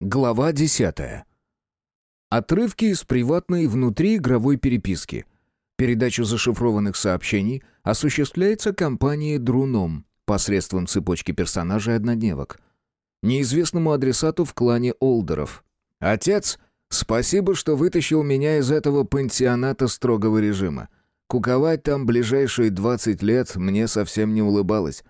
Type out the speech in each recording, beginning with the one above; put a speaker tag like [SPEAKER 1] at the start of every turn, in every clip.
[SPEAKER 1] Глава 10. Отрывки из приватной внутриигровой переписки. Передача зашифрованных сообщений осуществляется компанией «Друном» посредством цепочки персонажей однодневок. Неизвестному адресату в клане Олдеров. «Отец, спасибо, что вытащил меня из этого пансионата строгого режима. Куковать там ближайшие 20 лет мне совсем не улыбалось.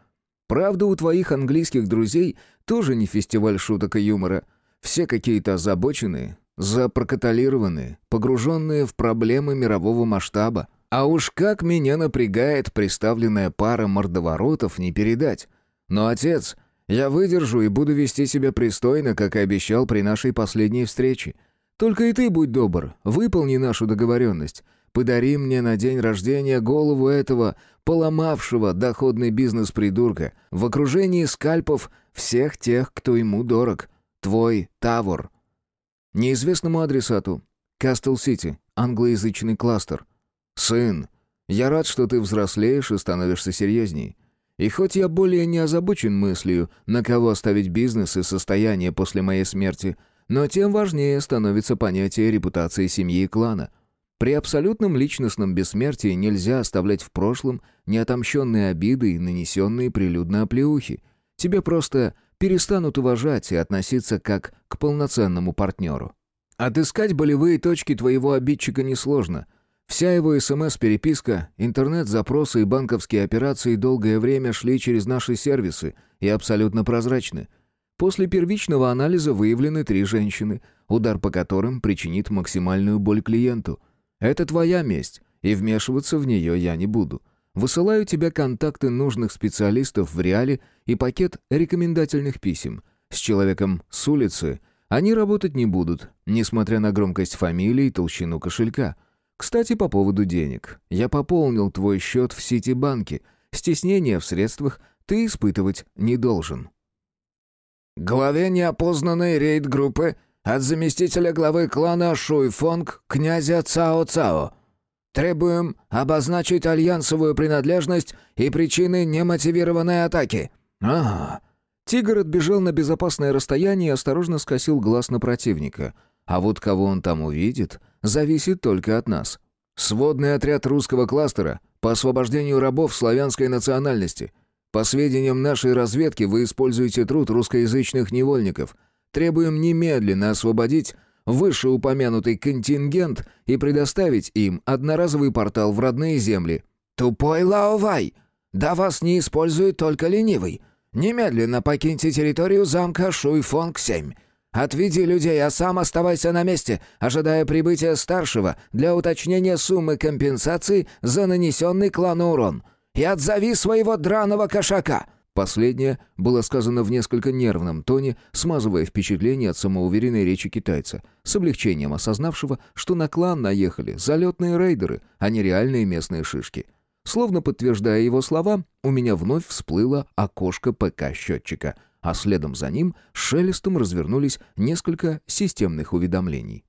[SPEAKER 1] Правда, у твоих английских друзей тоже не фестиваль шуток и юмора — все какие-то озабоченные, запрокаталированные, погруженные в проблемы мирового масштаба. А уж как меня напрягает представленная пара мордоворотов не передать. Но, отец, я выдержу и буду вести себя пристойно, как и обещал при нашей последней встрече. Только и ты будь добр, выполни нашу договоренность. Подари мне на день рождения голову этого поломавшего доходный бизнес придурка в окружении скальпов всех тех, кто ему дорог. Твой Тавор. Неизвестному адресату. Кастл-Сити, англоязычный кластер. Сын, я рад, что ты взрослеешь и становишься серьезней. И хоть я более не озабочен мыслью, на кого оставить бизнес и состояние после моей смерти, но тем важнее становится понятие репутации семьи и клана. При абсолютном личностном бессмертии нельзя оставлять в прошлом неотомщенные обиды и нанесенные прилюдно оплеухи. Тебе просто перестанут уважать и относиться как к полноценному партнеру. Отыскать болевые точки твоего обидчика несложно. Вся его СМС-переписка, интернет-запросы и банковские операции долгое время шли через наши сервисы и абсолютно прозрачны. После первичного анализа выявлены три женщины, удар по которым причинит максимальную боль клиенту. Это твоя месть, и вмешиваться в нее я не буду. Высылаю тебе контакты нужных специалистов в реале и пакет рекомендательных писем. С человеком с улицы они работать не будут, несмотря на громкость фамилии и толщину кошелька. Кстати, по поводу денег. Я пополнил твой счет в Ситибанке. Стеснения в средствах ты испытывать не должен.
[SPEAKER 2] Главе неопознанной рейд-группы от заместителя главы клана Шуйфонг князя Цао-Цао. Требуем обозначить альянсовую принадлежность и причины немотивированной атаки».
[SPEAKER 1] «Ага». Тигр отбежал на безопасное расстояние и осторожно скосил глаз на противника. А вот кого он там увидит, зависит только от нас. «Сводный отряд русского кластера по освобождению рабов славянской национальности. По сведениям нашей разведки, вы используете труд русскоязычных невольников. Требуем немедленно освободить вышеупомянутый контингент и предоставить им одноразовый портал в родные земли.
[SPEAKER 2] «Тупой Лаовай! Да вас не использует только ленивый. Немедленно покиньте территорию замка Шуйфонг-7. Отведи людей, а сам оставайся на месте, ожидая прибытия старшего для уточнения суммы компенсации за нанесенный клану урон. И отзови своего драного кошака!»
[SPEAKER 1] Последнее было сказано в несколько нервном тоне, смазывая впечатление от самоуверенной речи китайца, с облегчением осознавшего, что на клан наехали залетные рейдеры, а не реальные местные шишки. Словно подтверждая его слова, у меня вновь всплыло окошко ПК-счетчика, а следом за ним шелестом развернулись несколько системных уведомлений.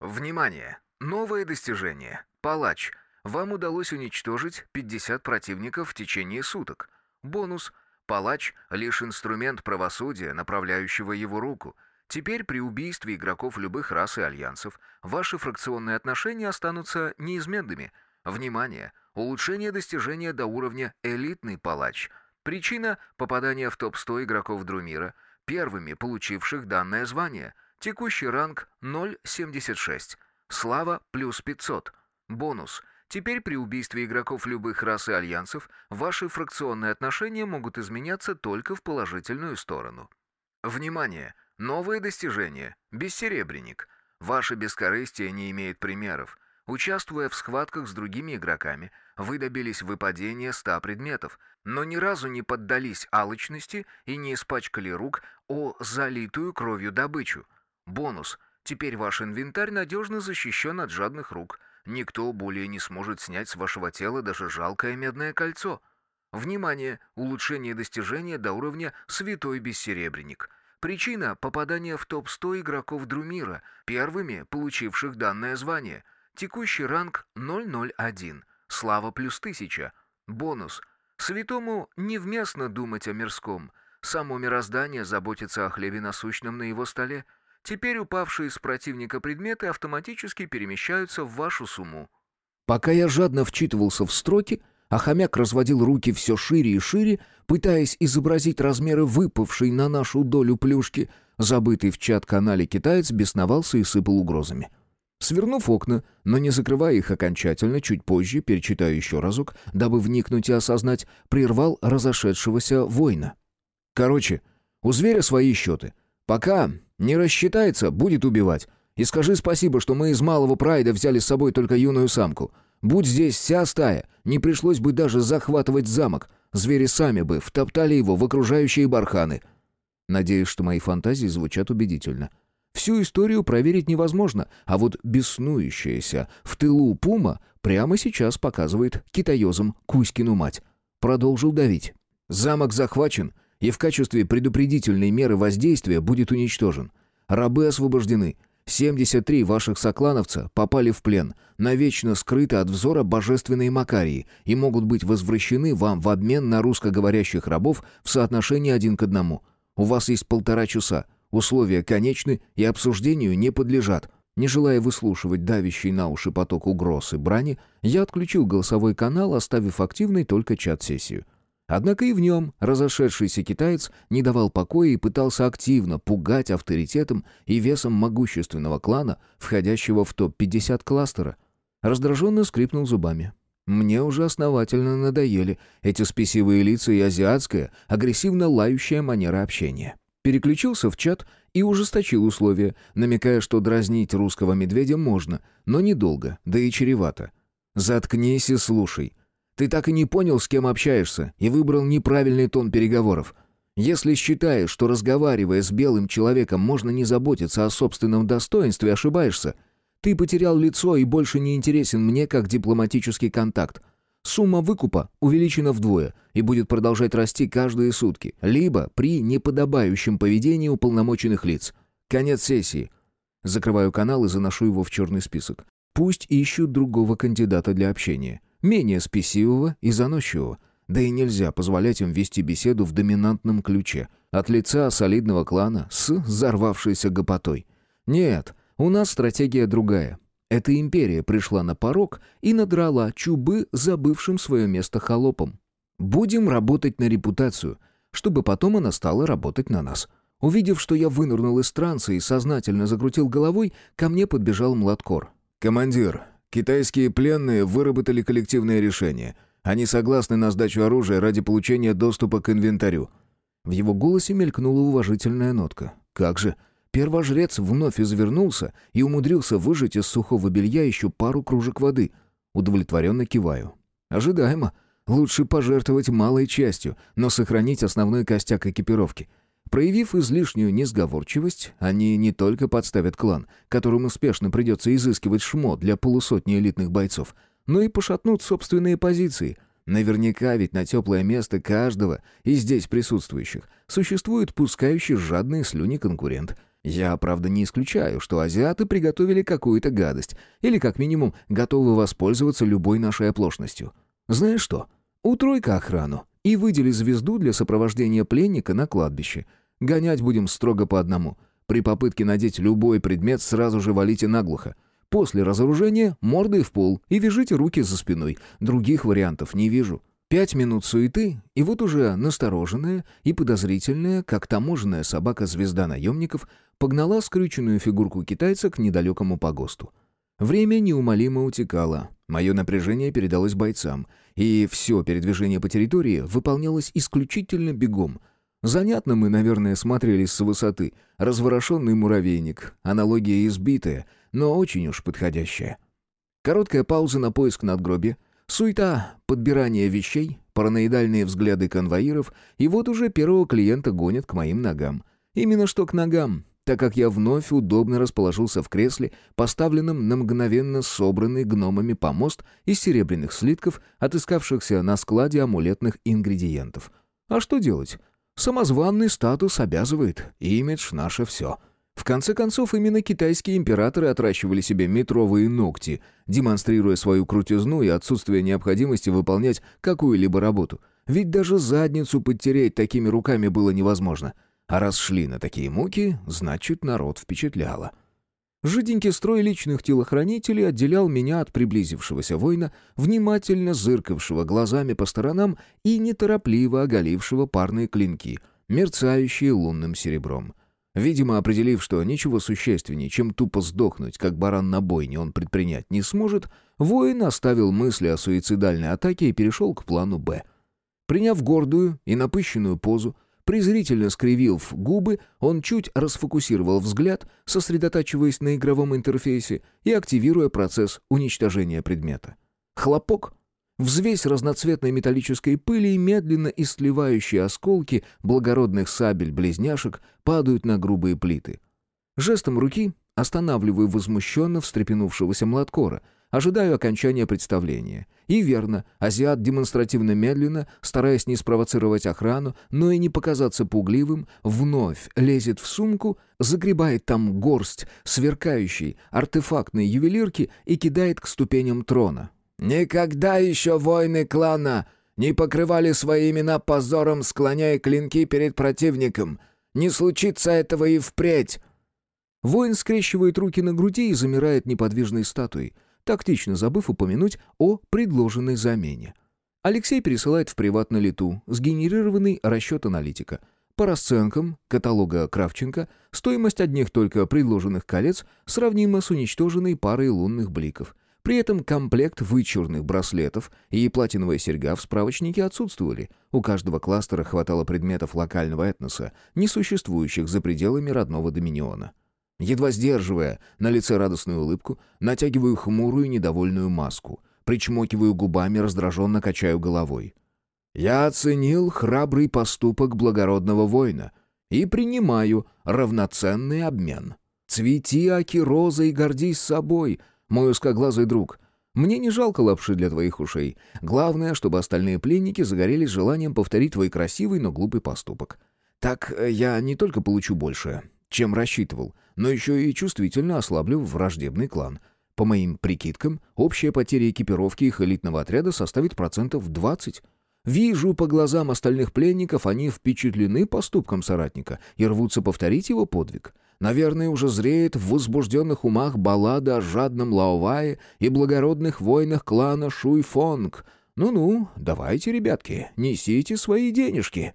[SPEAKER 3] «Внимание! Новое достижение. Палач. Вам удалось уничтожить 50 противников в течение суток. Бонус — Палач — лишь инструмент правосудия, направляющего его руку. Теперь при убийстве игроков любых рас и альянсов ваши фракционные отношения останутся неизменными. Внимание! Улучшение достижения до уровня «элитный палач». Причина — попадания в топ-100 игроков Друмира, первыми получивших данное звание. Текущий ранг 0.76. Слава плюс 500. Бонус — Теперь при убийстве игроков любых рас и альянсов ваши фракционные отношения могут изменяться только в положительную сторону. Внимание! Новые достижения. Бессеребренник. Ваше бескорыстие не имеет примеров. Участвуя в схватках с другими игроками, вы добились выпадения 100 предметов, но ни разу не поддались алчности и не испачкали рук о залитую кровью добычу. Бонус. Теперь ваш инвентарь надежно защищен от жадных рук – Никто более не сможет снять с вашего тела даже жалкое медное кольцо. Внимание! Улучшение достижения до уровня «Святой Бессеребренник». Причина – попадания в топ-100 игроков Друмира, первыми получивших данное звание. Текущий ранг 001. Слава плюс 1000. Бонус. Святому невместно думать о мирском. Само мироздание заботится о хлебе насущном на его столе – Теперь упавшие с противника предметы автоматически перемещаются в вашу сумму.
[SPEAKER 1] Пока я жадно вчитывался в строки, а хомяк разводил руки все шире и шире, пытаясь изобразить размеры выпавшей на нашу долю плюшки, забытый в чат-канале китаец бесновался и сыпал угрозами. Свернув окна, но не закрывая их окончательно, чуть позже, перечитаю еще разок, дабы вникнуть и осознать, прервал разошедшегося воина. «Короче, у зверя свои счеты. Пока не рассчитается, будет убивать. И скажи спасибо, что мы из малого прайда взяли с собой только юную самку. Будь здесь вся стая, не пришлось бы даже захватывать замок. Звери сами бы втоптали его в окружающие барханы». Надеюсь, что мои фантазии звучат убедительно. Всю историю проверить невозможно, а вот беснующаяся в тылу пума прямо сейчас показывает китаёзам Кузькину мать. Продолжил давить. Замок захвачен и в качестве предупредительной меры воздействия будет уничтожен. Рабы освобождены. 73 ваших соклановца попали в плен, навечно скрыты от взора божественной Макарии и могут быть возвращены вам в обмен на русскоговорящих рабов в соотношении один к одному. У вас есть полтора часа. Условия конечны и обсуждению не подлежат. Не желая выслушивать давящий на уши поток угроз и брани, я отключил голосовой канал, оставив активной только чат-сессию. Однако и в нем разошедшийся китаец не давал покоя и пытался активно пугать авторитетом и весом могущественного клана, входящего в топ-50 кластера. Раздраженно скрипнул зубами. Мне уже основательно надоели эти спесивые лица и азиатская, агрессивно лающая манера общения. Переключился в чат и ужесточил условия, намекая, что дразнить русского медведя можно, но недолго, да и чревато. «Заткнись и слушай. Ты так и не понял, с кем общаешься, и выбрал неправильный тон переговоров. Если считаешь, что разговаривая с белым человеком можно не заботиться о собственном достоинстве, ошибаешься. Ты потерял лицо и больше не интересен мне как дипломатический контакт. Сумма выкупа увеличена вдвое и будет продолжать расти каждые сутки, либо при неподобающем поведении уполномоченных лиц. Конец сессии. Закрываю канал и заношу его в черный список. Пусть ищут другого кандидата для общения. Менее спесивого и заносчивого. Да и нельзя позволять им вести беседу в доминантном ключе. От лица солидного клана с взорвавшейся гопотой. Нет, у нас стратегия другая. Эта империя пришла на порог и надрала чубы забывшим свое место холопам. Будем работать на репутацию, чтобы потом она стала работать на нас. Увидев, что я вынырнул из транса и сознательно закрутил головой, ко мне подбежал Младкор. «Командир, китайские пленные выработали коллективное решение. Они согласны на сдачу оружия ради получения доступа к инвентарю». В его голосе мелькнула уважительная нотка. «Как же!» Первожрец вновь извернулся и умудрился выжать из сухого белья еще пару кружек воды. Удовлетворенно киваю. Ожидаемо. Лучше пожертвовать малой частью, но сохранить основной костяк экипировки. Проявив излишнюю несговорчивость, они не только подставят клан, которым успешно придется изыскивать шмот для полусотни элитных бойцов, но и пошатнут собственные позиции. Наверняка ведь на теплое место каждого из здесь присутствующих существует пускающий жадные слюни конкурент — я, правда, не исключаю, что азиаты приготовили какую-то гадость, или как минимум готовы воспользоваться любой нашей оплошностью. Знаешь что? Утрой-ка охрану и выдели звезду для сопровождения пленника на кладбище. Гонять будем строго по одному. При попытке надеть любой предмет сразу же валите наглухо. После разоружения мордой в пол и вяжите руки за спиной. Других вариантов не вижу. Пять минут суеты, и вот уже настороженная и подозрительная, как таможенная собака-звезда наемников, погнала скрюченную фигурку китайца к недалекому погосту. Время неумолимо утекало, мое напряжение передалось бойцам, и все передвижение по территории выполнялось исключительно бегом. Занятно мы, наверное, смотрелись с высоты. Разворошенный муравейник, аналогия избитая, но очень уж подходящая. Короткая пауза на поиск надгробия — Суета, подбирание вещей, параноидальные взгляды конвоиров, и вот уже первого клиента гонят к моим ногам. Именно что к ногам, так как я вновь удобно расположился в кресле, поставленном на мгновенно собранный гномами помост из серебряных слитков, отыскавшихся на складе амулетных ингредиентов. А что делать? Самозванный статус обязывает, имидж — наше все. В конце концов, именно китайские императоры отращивали себе метровые ногти, демонстрируя свою крутизну и отсутствие необходимости выполнять какую-либо работу. Ведь даже задницу подтереть такими руками было невозможно. А раз шли на такие муки, значит, народ впечатляло. Жиденький строй личных телохранителей отделял меня от приблизившегося воина, внимательно зыркавшего глазами по сторонам и неторопливо оголившего парные клинки, мерцающие лунным серебром. Видимо, определив, что ничего существеннее, чем тупо сдохнуть, как баран на бойне, он предпринять не сможет, воин оставил мысли о суицидальной атаке и перешел к плану «Б». Приняв гордую и напыщенную позу, презрительно скривив губы, он чуть расфокусировал взгляд, сосредотачиваясь на игровом интерфейсе и активируя процесс уничтожения предмета. Хлопок. Взвесь разноцветной металлической пыли и медленно и осколки благородных сабель-близняшек падают на грубые плиты. Жестом руки останавливаю возмущенно встрепенувшегося младкора — Ожидаю окончания представления. И верно, азиат демонстративно медленно, стараясь не спровоцировать охрану, но и не показаться пугливым, вновь лезет в сумку, загребает там горсть сверкающей артефактной ювелирки и кидает к ступеням трона.
[SPEAKER 2] «Никогда еще воины клана не покрывали свои имена позором, склоняя клинки перед противником. Не случится этого и впредь!»
[SPEAKER 1] Воин скрещивает руки на груди и замирает неподвижной статуей — тактично забыв упомянуть о предложенной замене. Алексей пересылает в приват на лету сгенерированный расчет аналитика. По расценкам каталога Кравченко стоимость одних только предложенных колец сравнима с уничтоженной парой лунных бликов. При этом комплект вычурных браслетов и платиновая серьга в справочнике отсутствовали. У каждого кластера хватало предметов локального этноса, не существующих за пределами родного доминиона. Едва сдерживая на лице радостную улыбку, натягиваю хмурую недовольную маску, причмокиваю губами, раздраженно качаю головой. Я оценил храбрый поступок благородного воина и принимаю равноценный обмен. Цвети, аки, роза и гордись собой, мой узкоглазый друг. Мне не жалко лапши для твоих ушей. Главное, чтобы остальные пленники загорелись желанием повторить твой красивый, но глупый поступок. Так э, я не только получу больше, чем рассчитывал, но еще и чувствительно ослаблю враждебный клан. По моим прикидкам, общая потеря экипировки их элитного отряда составит процентов 20. Вижу по глазам остальных пленников, они впечатлены поступком соратника и рвутся повторить его подвиг. Наверное, уже зреет в возбужденных умах баллада о жадном Лаовае и благородных воинах клана Шуйфонг. Ну-ну, давайте, ребятки, несите свои денежки.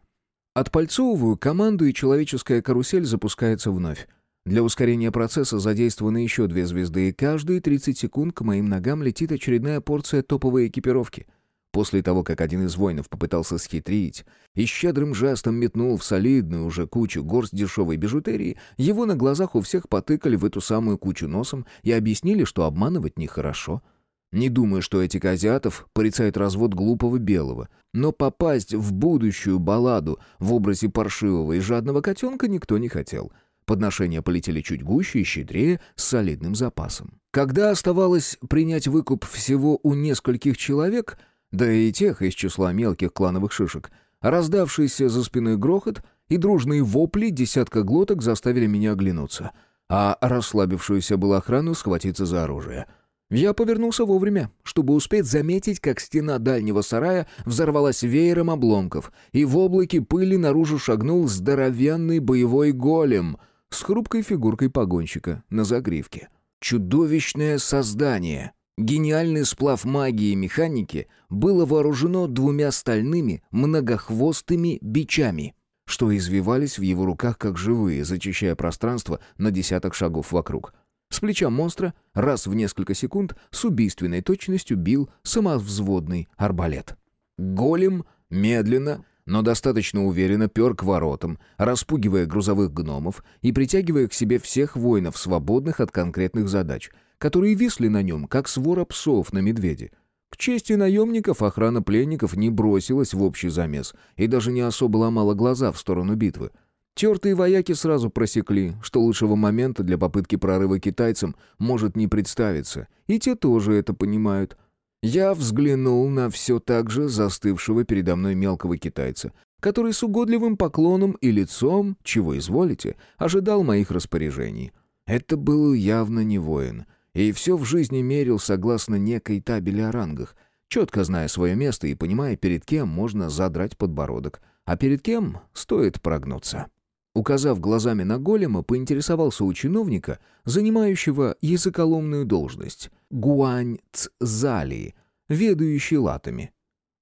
[SPEAKER 1] Отпальцовываю команду, и человеческая карусель запускается вновь. Для ускорения процесса задействованы еще две звезды, и каждые 30 секунд к моим ногам летит очередная порция топовой экипировки. После того, как один из воинов попытался схитрить и щедрым жестом метнул в солидную уже кучу горсть дешевой бижутерии, его на глазах у всех потыкали в эту самую кучу носом и объяснили, что обманывать нехорошо — не думаю, что этика азиатов порицает развод глупого белого, но попасть в будущую балладу в образе паршивого и жадного котенка никто не хотел. Подношения полетели чуть гуще и щедрее, с солидным запасом. Когда оставалось принять выкуп всего у нескольких человек, да и тех из числа мелких клановых шишек, раздавшийся за спиной грохот и дружные вопли десятка глоток заставили меня оглянуться, а расслабившуюся была охрану схватиться за оружие — я повернулся вовремя, чтобы успеть заметить, как стена дальнего сарая взорвалась веером обломков, и в облаке пыли наружу шагнул здоровенный боевой голем с хрупкой фигуркой погонщика на загривке. Чудовищное создание. Гениальный сплав магии и механики было вооружено двумя стальными многохвостыми бичами, что извивались в его руках как живые, зачищая пространство на десяток шагов вокруг — с плеча монстра раз в несколько секунд с убийственной точностью бил самовзводный арбалет. Голем медленно, но достаточно уверенно пер к воротам, распугивая грузовых гномов и притягивая к себе всех воинов, свободных от конкретных задач, которые висли на нем, как свора псов на медведе. К чести наемников охрана пленников не бросилась в общий замес и даже не особо ломала глаза в сторону битвы — Тертые вояки сразу просекли, что лучшего момента для попытки прорыва китайцам может не представиться, и те тоже это понимают. Я взглянул на все так же застывшего передо мной мелкого китайца, который с угодливым поклоном и лицом, чего изволите, ожидал моих распоряжений. Это был явно не воин, и все в жизни мерил согласно некой табели о рангах, четко зная свое место и понимая, перед кем можно задрать подбородок, а перед кем стоит прогнуться. Указав глазами на голема, поинтересовался у чиновника, занимающего языколомную должность, Гуань Цзали, ведающий латами.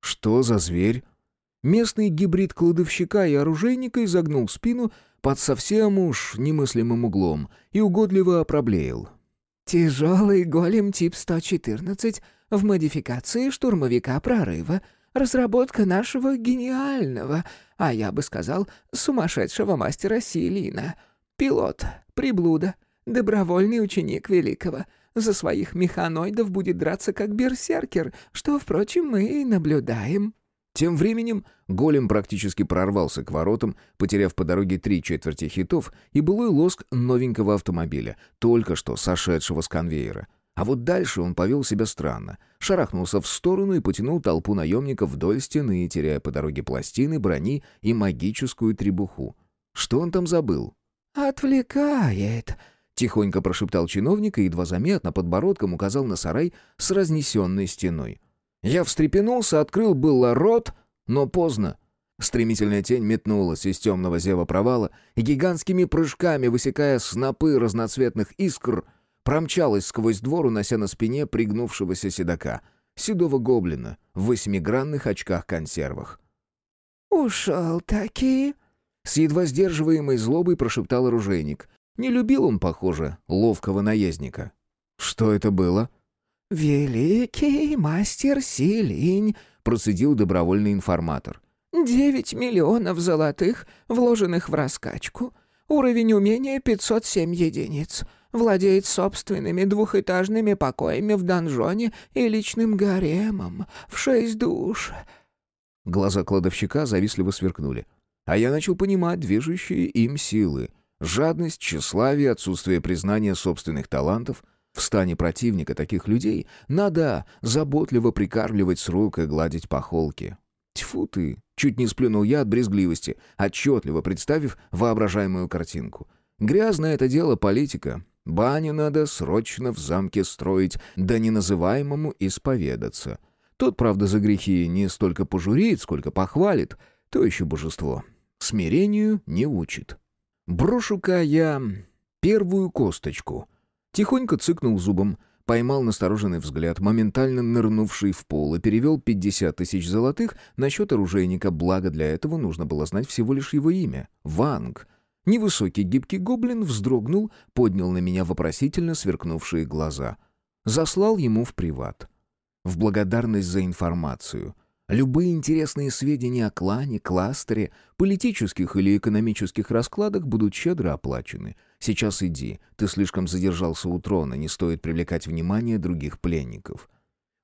[SPEAKER 1] «Что за зверь?» Местный гибрид кладовщика и оружейника изогнул спину под совсем уж немыслимым углом и угодливо проблеял.
[SPEAKER 4] «Тяжелый голем тип 114 в модификации штурмовика прорыва. Разработка нашего гениального, а я бы сказал, сумасшедшего мастера Силина. Пилот, приблуда, добровольный ученик великого. За своих механоидов будет драться как берсеркер, что, впрочем, мы и наблюдаем».
[SPEAKER 1] Тем временем голем практически прорвался к воротам, потеряв по дороге три четверти хитов и былой лоск новенького автомобиля, только что сошедшего с конвейера. А вот дальше он повел себя странно. Шарахнулся в сторону и потянул толпу наемников вдоль стены, теряя по дороге пластины, брони и магическую требуху. Что он там забыл?
[SPEAKER 4] «Отвлекает», — тихонько прошептал чиновник и едва заметно подбородком указал на сарай с разнесенной стеной.
[SPEAKER 1] Я встрепенулся, открыл было рот, но поздно. Стремительная тень метнулась из темного зева провала и гигантскими прыжками, высекая снопы разноцветных искр, промчалась сквозь двор, унося на спине пригнувшегося седока, седого гоблина в восьмигранных очках-консервах.
[SPEAKER 4] «Ушел таки?»
[SPEAKER 1] С едва сдерживаемой злобой прошептал оружейник. Не любил он, похоже, ловкого наездника. «Что это было?»
[SPEAKER 4] «Великий мастер Силинь», — процедил добровольный информатор. «Девять миллионов золотых, вложенных в раскачку. Уровень умения 507 единиц. Владеет собственными двухэтажными покоями в донжоне и личным гаремом. В шесть душ».
[SPEAKER 1] Глаза кладовщика завистливо сверкнули. А я начал понимать движущие им силы. Жадность, тщеславие, отсутствие признания собственных талантов — в стане противника таких людей надо заботливо прикармливать с рук и гладить по холке. Тьфу ты! Чуть не сплюнул я от брезгливости, отчетливо представив воображаемую картинку. Грязное это дело политика. Баню надо срочно в замке строить, да неназываемому исповедаться. Тот, правда, за грехи не столько пожурит, сколько похвалит. То еще божество. Смирению не учит. Брошу-ка я первую косточку — Тихонько цыкнул зубом, поймал настороженный взгляд, моментально нырнувший в пол, и перевел 50 тысяч золотых на счет оружейника, благо для этого нужно было знать всего лишь его имя — Ванг. Невысокий гибкий гоблин вздрогнул, поднял на меня вопросительно сверкнувшие глаза. Заслал ему в приват. В благодарность за информацию — Любые интересные сведения о клане, кластере, политических или экономических раскладах будут щедро оплачены. Сейчас иди, ты слишком задержался у трона, не стоит привлекать внимание других пленников».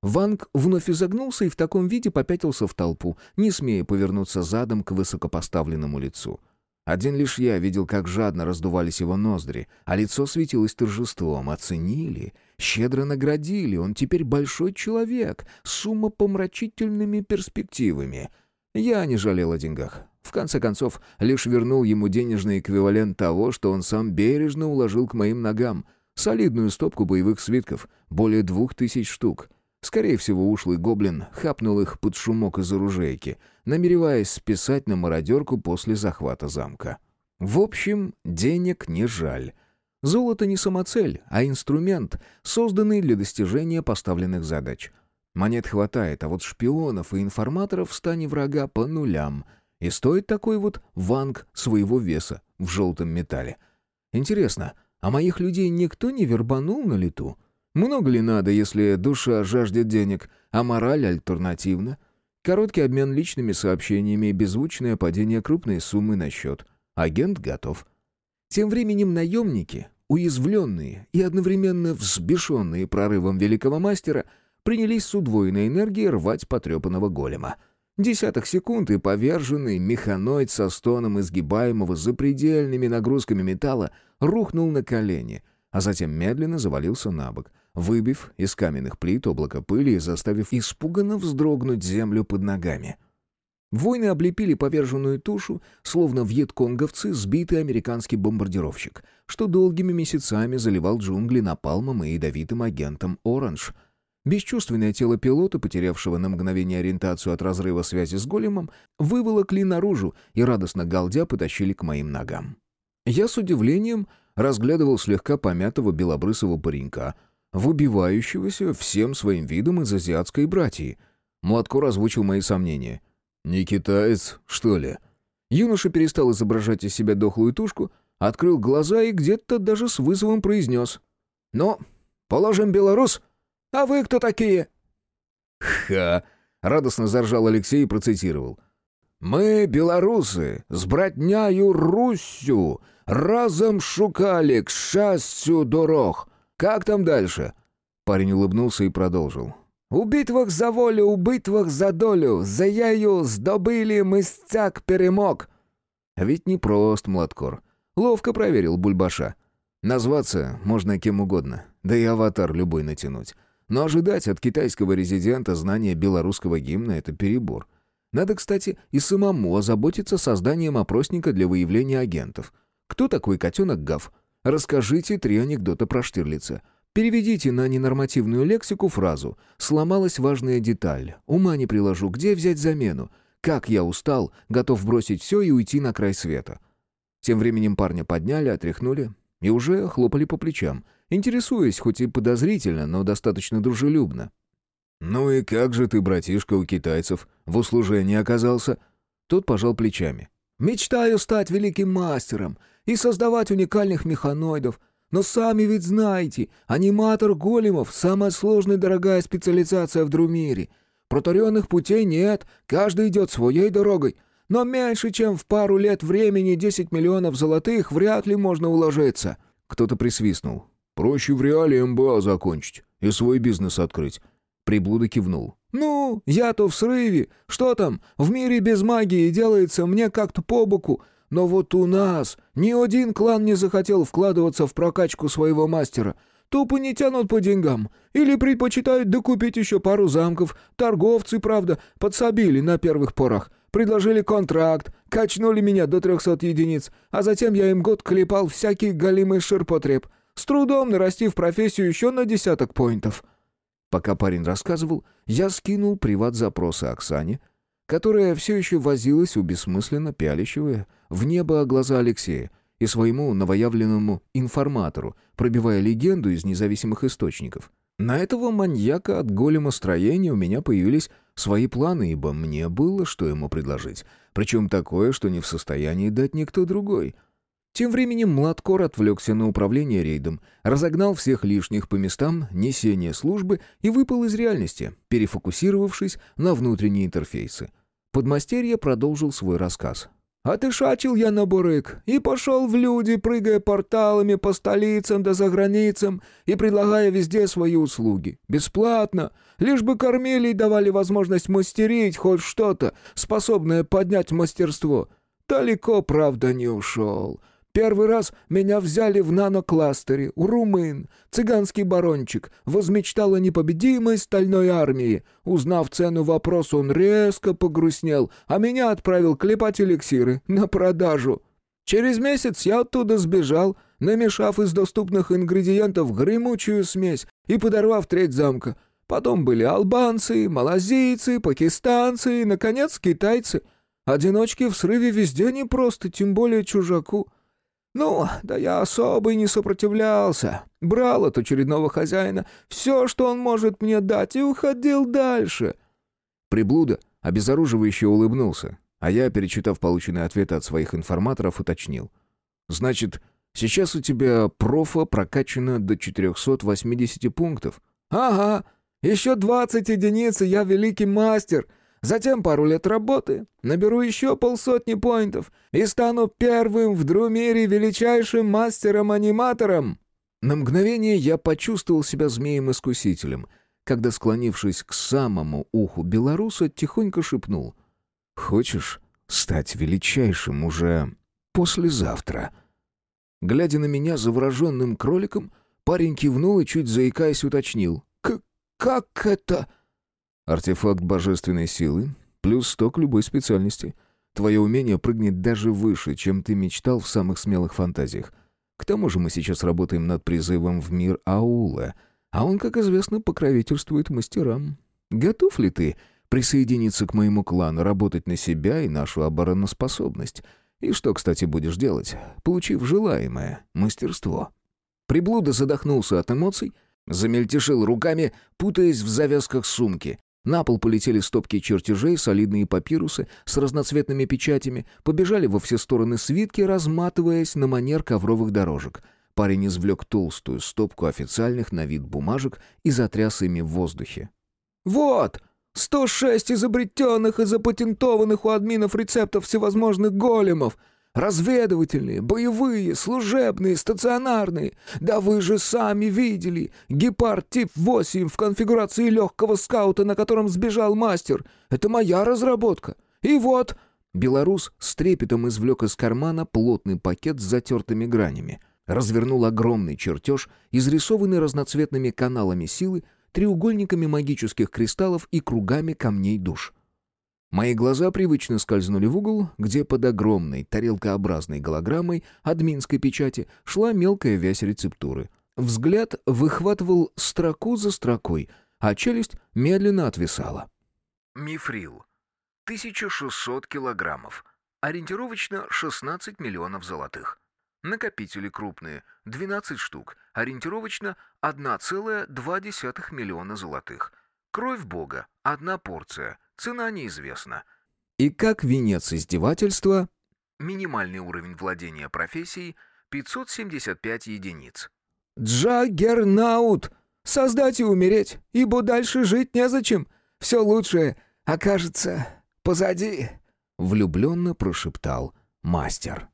[SPEAKER 1] Ванг вновь изогнулся и в таком виде попятился в толпу, не смея повернуться задом к высокопоставленному лицу. Один лишь я видел, как жадно раздувались его ноздри, а лицо светилось торжеством. Оценили — Щедро наградили, он теперь большой человек, с умопомрачительными перспективами. Я не жалел о деньгах. В конце концов, лишь вернул ему денежный эквивалент того, что он сам бережно уложил к моим ногам. Солидную стопку боевых свитков, более двух тысяч штук. Скорее всего, ушлый гоблин хапнул их под шумок из оружейки, намереваясь списать на мародерку после захвата замка. В общем, денег не жаль. Золото не самоцель, а инструмент, созданный для достижения поставленных задач. Монет хватает, а вот шпионов и информаторов в стане врага по нулям. И стоит такой вот ванг своего веса в желтом металле. Интересно, а моих людей никто не вербанул на лету? Много ли надо, если душа жаждет денег, а мораль альтернативна? Короткий обмен личными сообщениями и беззвучное падение крупной суммы на счет. Агент готов. Тем временем наемники, уязвленные и одновременно взбешенные прорывом великого мастера, принялись с удвоенной энергией рвать потрепанного голема. Десяток секунд и поверженный механоид со стоном изгибаемого запредельными нагрузками металла рухнул на колени, а затем медленно завалился на бок, выбив из каменных плит облако пыли и заставив испуганно вздрогнуть землю под ногами. — Войны облепили поверженную тушу, словно вьетконговцы сбитый американский бомбардировщик, что долгими месяцами заливал джунгли напалмом и ядовитым агентом «Оранж». Бесчувственное тело пилота, потерявшего на мгновение ориентацию от разрыва связи с големом, выволокли наружу и, радостно галдя, потащили к моим ногам. Я с удивлением разглядывал слегка помятого белобрысого паренька, выбивающегося всем своим видом из азиатской братьи. Младко озвучил мои сомнения. «Не китаец, что ли?» Юноша перестал изображать из себя дохлую тушку, открыл глаза и где-то даже с вызовом произнес. «Ну, положим белорус, а вы кто такие?» «Ха!» — радостно заржал Алексей и процитировал. «Мы, белорусы, с братняю Русью, разом шукали к счастью дорог. Как там дальше?» Парень улыбнулся и продолжил. «У битвах за волю, у битвах за долю, за яю здобыли мы стяг перемог». Ведь не прост, Младкор. Ловко проверил Бульбаша. Назваться можно кем угодно, да и аватар любой натянуть. Но ожидать от китайского резидента знания белорусского гимна — это перебор. Надо, кстати, и самому озаботиться созданием опросника для выявления агентов. Кто такой котенок Гав? Расскажите три анекдота про Штирлица. Переведите на ненормативную лексику фразу «Сломалась важная деталь. Ума не приложу. Где взять замену? Как я устал, готов бросить все и уйти на край света». Тем временем парня подняли, отряхнули и уже хлопали по плечам, интересуясь, хоть и подозрительно, но достаточно дружелюбно. «Ну и как же ты, братишка, у китайцев в услужении оказался?» Тот пожал плечами. «Мечтаю стать великим мастером и создавать уникальных механоидов. Но сами ведь знаете, аниматор големов — самая сложная и дорогая специализация в Друмире. Протаренных путей нет, каждый идет своей дорогой. Но меньше, чем в пару лет времени 10 миллионов золотых вряд ли можно уложиться». Кто-то присвистнул. «Проще в реале МБА закончить и свой бизнес открыть». Приблуда кивнул. «Ну, я-то в срыве. Что там, в мире без магии делается мне как-то по боку. Но вот у нас ни один клан не захотел вкладываться в прокачку своего мастера. Тупо не тянут по деньгам. Или предпочитают докупить еще пару замков. Торговцы, правда, подсобили на первых порах. Предложили контракт, качнули меня до трехсот единиц, а затем я им год клепал всякий галимый ширпотреб, с трудом нарастив профессию еще на десяток поинтов». Пока парень рассказывал, я скинул приват-запросы Оксане, которая все еще возилась у бессмысленно пялящего в небо глаза Алексея и своему новоявленному информатору, пробивая легенду из независимых источников. На этого маньяка от голема строения у меня появились свои планы, ибо мне было, что ему предложить. Причем такое, что не в состоянии дать никто другой — тем временем Младкор отвлекся на управление рейдом, разогнал всех лишних по местам несения службы и выпал из реальности, перефокусировавшись на внутренние интерфейсы. Подмастерье продолжил свой рассказ. «Отышачил я на бурык и пошел в люди, прыгая порталами по столицам да за границам и предлагая везде свои услуги. Бесплатно, лишь бы кормили и давали возможность мастерить хоть что-то, способное поднять мастерство. Далеко, правда, не ушел». Первый раз меня взяли в нанокластере, у румын. Цыганский барончик возмечтал о непобедимой стальной армии. Узнав цену вопроса, он резко погрустнел, а меня отправил клепать эликсиры на продажу. Через месяц я оттуда сбежал, намешав из доступных ингредиентов гремучую смесь и подорвав треть замка. Потом были албанцы, малазийцы, пакистанцы и, наконец, китайцы. Одиночки в срыве везде непросто, тем более чужаку. Ну, да я особо и не сопротивлялся. Брал от очередного хозяина все, что он может мне дать, и уходил дальше». Приблуда обезоруживающе улыбнулся, а я, перечитав полученные ответы от своих информаторов, уточнил. «Значит, сейчас у тебя профа прокачано до 480 пунктов?» «Ага, еще 20 единиц, и я великий мастер. Затем пару лет работы, наберу еще полсотни поинтов и стану первым в Друмире величайшим мастером-аниматором». На мгновение я почувствовал себя змеем-искусителем, когда, склонившись к самому уху белоруса, тихонько шепнул «Хочешь стать величайшим уже послезавтра?» Глядя на меня завороженным кроликом, парень кивнул и, чуть заикаясь, уточнил. «Как это?» Артефакт божественной силы, плюс сто к любой специальности. Твое умение прыгнет даже выше, чем ты мечтал в самых смелых фантазиях. К тому же мы сейчас работаем над призывом в мир Аула. А он, как известно, покровительствует мастерам. Готов ли ты присоединиться к моему клану, работать на себя и нашу обороноспособность? И что, кстати, будешь делать, получив желаемое мастерство?» Приблуда задохнулся от эмоций, замельтешил руками, путаясь в завязках сумки. На пол полетели стопки чертежей, солидные папирусы с разноцветными печатями, побежали во все стороны свитки, разматываясь на манер ковровых дорожек. Парень извлек толстую стопку официальных на вид бумажек и затряс ими в воздухе. «Вот! 106 изобретенных и запатентованных у админов рецептов всевозможных големов!» Разведывательные, боевые, служебные, стационарные. Да вы же сами видели. Гепард тип 8 в конфигурации легкого скаута, на котором сбежал мастер. Это моя разработка. И вот...» Белорус с трепетом извлек из кармана плотный пакет с затертыми гранями. Развернул огромный чертеж, изрисованный разноцветными каналами силы, треугольниками магических кристаллов и кругами камней душ. Мои глаза привычно скользнули в угол, где под огромной тарелкообразной голограммой админской печати шла мелкая вязь рецептуры. Взгляд выхватывал строку за строкой, а челюсть медленно отвисала.
[SPEAKER 3] Мифрил. 1600 килограммов. Ориентировочно 16 миллионов золотых. Накопители крупные, 12 штук. Ориентировочно 1,2 миллиона золотых. Кровь бога, одна порция – Цена неизвестна.
[SPEAKER 1] И как венец издевательства...
[SPEAKER 3] Минимальный уровень владения профессией — 575 единиц.
[SPEAKER 4] «Джаггернаут! Создать и умереть, ибо дальше жить незачем. Все лучшее окажется позади», —
[SPEAKER 1] влюбленно прошептал мастер.